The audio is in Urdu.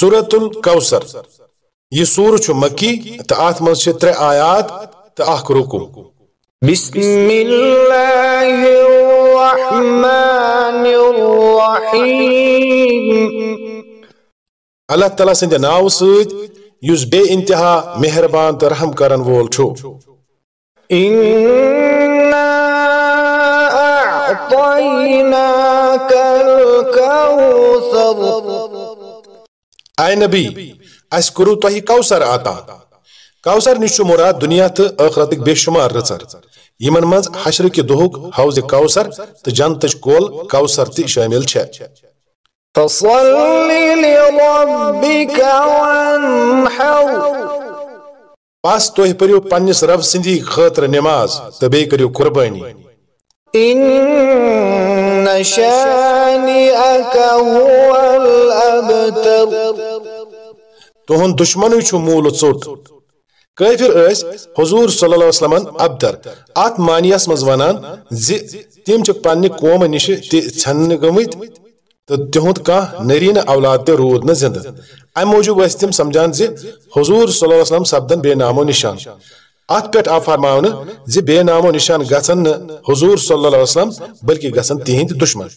سورت الکوثر۔ یہ سور چھ مکی تو ات مز ترے آیات تو اخ رکو۔ بسم اللہ الرحمن الرحیم۔ اللہ تعالیٰ سند ناو سید یس بے انتہا مہربان تو رحم کرن وول چھو۔ انا اعطیناک الکوثر۔ اے نبی اس کرو تو ہی کوثر آتا۔ کوثر نش مراد دنیا تو آخرت بے شمار رچر یمن مز حشر کے دہک حوض کوثر تو جنتچ کول کوثر تی شامل چھ فصل لربك وانحر پس تو پریو پنس رب سندی خاطر نماز تو بے کریو قربانی۔ ان شانئك هو تہن دشمن چھ مول ژوٹ کافر اس حضور صلی اللہ علیہ وسلم ابدر۔ ات مانیس مز ونان۔ زِ تم چھ پنہ قوم نش تہ ژھنہ گمت تو تہند کان نرین اولاد تہ رود نہ زندہ ام موجوب ٲسۍ تم سمجھان زِ حضور صلی اللہ علیہ وسلم سپدن بے نام و نشان۔ ات پہ آو فرماونہ زِ بے نام و نشان گژھن حضور صلی اللہ علیہ وسلم، بلکہ گژھن تہند دشمن۔